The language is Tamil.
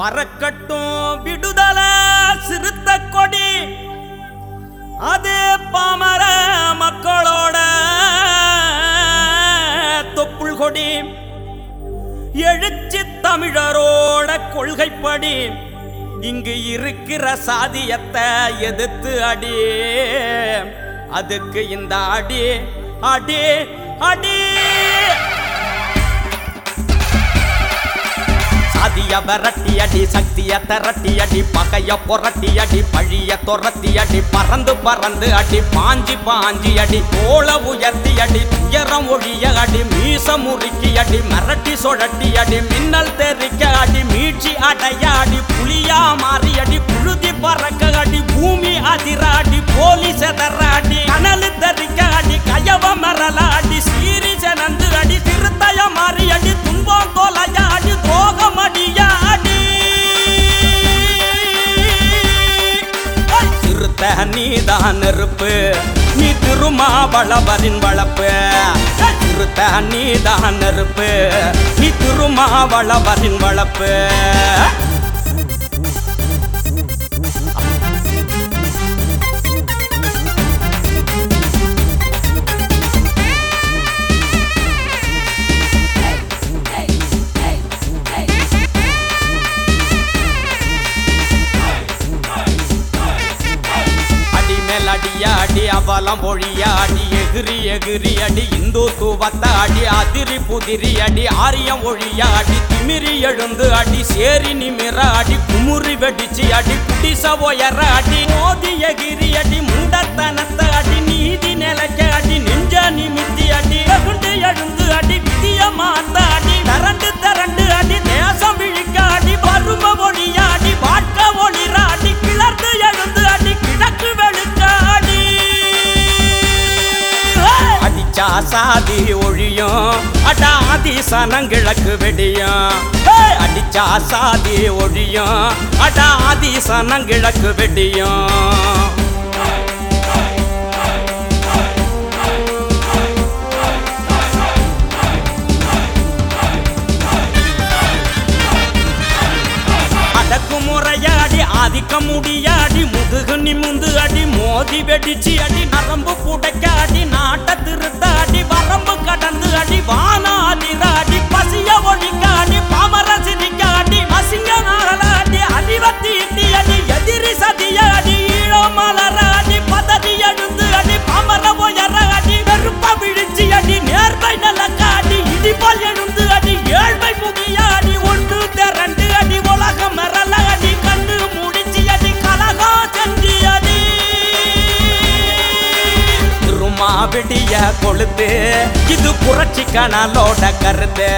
பறக்கட்டும் விடுதல சிறுத்த கொடி. அது பாமர மக்களோட தொப்புள் கொடி. எழுச்சி தமிழரோட கொள்கைப்படி இங்கு இருக்கிற சாதியத்தை எதிர்த்து அடி. அதுக்கு இந்த அடி அடி அடி. சாதிய விரட்டி அடி சக்திய திரட்டி அடி பகைய புரட்டி அடி பழிய துரத்தி அடி பறந்து பறந்து அடி பாஞ்சி பாஞ்சி அடி கோல உயர்த்தி அடி துயரம் ஒழிய அடி மீச முறுக்கி அடி மிரட்டி சுழட்டி அடி மின்னல் தெரிக்க அடி மீட்சி அடைய அடி புலியா மாறி அடி புழுதி பறக்க அடி பூமி அதிர அடி போலி செதற அடி கனலு தெரிக்க அடி கயவ மரல அடி சீரி செனந்து அடி திருத்தய மாறி அடி துணி நீதான் நெருப்பு நீ திருமாவளவரின் வளப்பு. சிறுத்த நீதான் நெருப்பு நீ திருமாவளவரின் வளப்பு. அவலம் ஒழியாடி எகிரி எகிரி அடி இந்து தூவத்தாடி அதிரி புதிரி அடி ஆரியம் ஒழியாடி திமிரி எழுந்து அடி சேரி நிமிராடி குமுறி வெடிச்சு அடி குடிச உயர அடி மோதி எகிரி அடி முண்டத்தனத்தை அடிச்சா சாதி ஒழியும். அடாதி சனங்கிழக்கு வெடியும். அடிச்சா சாதி ஒழியும். அடாதி சனங்கிழக்கு வெடியும். சாதிக்க முடியாடி முதுகு நிமிந்து அடி மோதி வெடிச்சு அடி நரம்பு புடைக்க அடி நாட்ட திருத்த அடி வெடிய கொளுத்து இது புரட்சி கனலோட கருத்து.